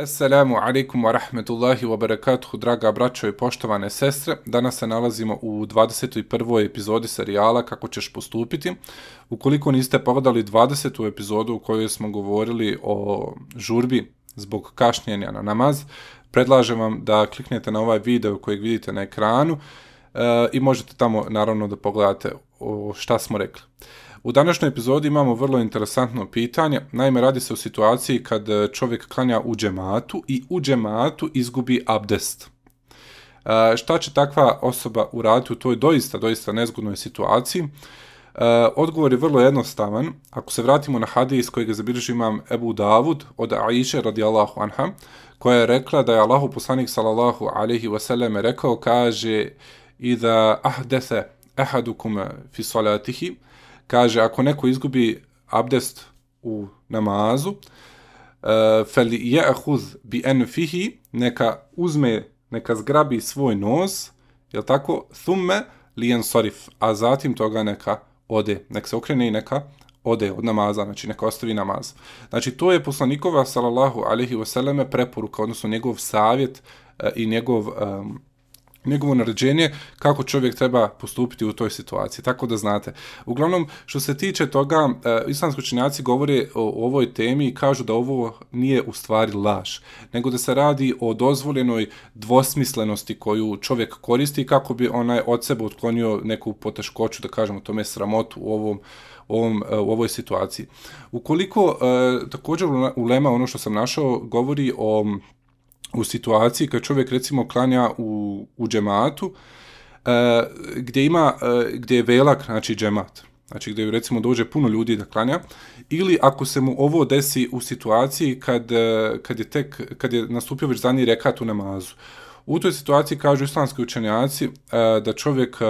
Assalamu alaikum wa rahmetullahi wa barakatuhu, draga braćo i poštovane sestre. Danas se nalazimo u 21. epizodi serijala Kako ćeš postupiti. Ukoliko niste pogledali 20. epizodu u kojoj smo govorili o žurbi zbog kašnjenja na namaz, predlažem vam da kliknete na ovaj video kojeg vidite na ekranu e, i možete tamo naravno da pogledate o šta smo rekli. U današnjoj epizodi imamo vrlo interesantno pitanje. Naime, radi se o situaciji kad e, čovjek klanja u džematu i u džematu izgubi abdest. E, šta će takva osoba uraditi u toj doista, doista nezgodnoj situaciji? E, odgovor je vrlo jednostavan. Ako se vratimo na hadis kojeg je imam Ebu Davud od Aisha radijallahu anha, koja je rekla da je Allahu poslanik sallallahu alaihi wasallam rekao, kaže, Iza ahdese ahadukum fi salatihi, kaže ako neko izgubi abdest u namazu uh, fel ya'khudh bi anfihi neka uzme neka zgrabi svoj nos je tako? Thumma liyansarif a zatim toga neka ode nek se okrene i neka ode od namaza znači neka ostavi namaz. Znači to je poslanikova sallallahu alihi ve selleme preporuka odnosno njegov savjet uh, i njegov um, njegovo naređenje kako čovjek treba postupiti u toj situaciji. Tako da znate. Uglavnom, što se tiče toga, e, islamski učinjaci govore o, o ovoj temi i kažu da ovo nije u stvari laž, nego da se radi o dozvoljenoj dvosmislenosti koju čovjek koristi kako bi onaj od sebe otklonio neku poteškoću, da kažemo tome sramotu u ovom ovom, e, u ovoj situaciji. Ukoliko, e, također u Lema, ono što sam našao, govori o u situaciji kad čovjek recimo klanja u, u džematu e, gdje ima e, gdje je velak znači džemat. Znači gdje recimo dođe puno ljudi da klanja ili ako se mu ovo desi u situaciji kad, e, kad je tek kad je nastupio već zadnji rekat u namazu. U toj situaciji kažu islamski učenjaci e, da čovjek e,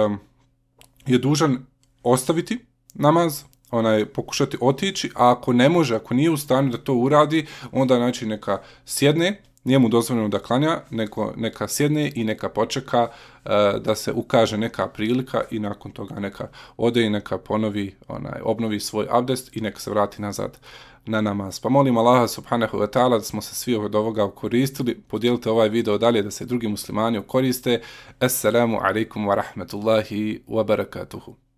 je dužan ostaviti namaz onaj pokušati otići a ako ne može ako nije u stanju da to uradi onda znači neka sjedne nije mu dozvoljeno da klanja, neko, neka sjedne i neka počeka uh, da se ukaže neka prilika i nakon toga neka ode i neka ponovi, onaj, obnovi svoj abdest i neka se vrati nazad na namaz. Pa molim Allaha subhanahu wa ta'ala da smo se svi od ovoga koristili. Podijelite ovaj video dalje da se drugi muslimani koriste. Assalamu alaikum wa rahmatullahi wa barakatuhu.